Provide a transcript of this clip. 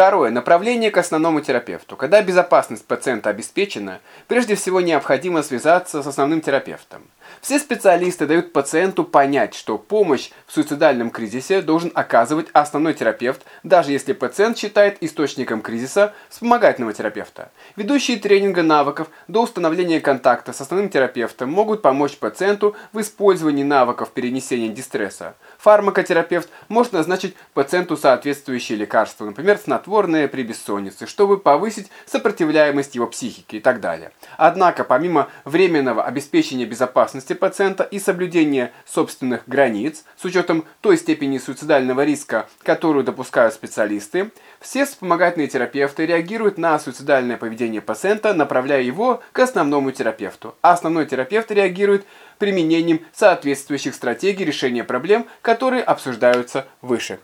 Второе. Направление к основному терапевту. Когда безопасность пациента обеспечена, прежде всего необходимо связаться с основным терапевтом. Все специалисты дают пациенту понять, что помощь в суицидальном кризисе должен оказывать основной терапевт, даже если пациент считает источником кризиса вспомогательного терапевта. Ведущие тренинга навыков до установления контакта с основным терапевтом могут помочь пациенту в использовании навыков перенесения дистресса. Фармакотерапевт может назначить пациенту соответствующие лекарства, например, снотворные при бессоннице, чтобы повысить сопротивляемость его психики и так далее. Однако, помимо временного обеспечения безопасности пациента и соблюдения собственных границ, с учетом той степени суицидального риска, которую допускают специалисты, все вспомогательные терапевты реагируют на суицидальное поведение пациента, направляя его к основному терапевту. А основной терапевт реагирует применением соответствующих стратегий решения проблем, которые обсуждаются выше.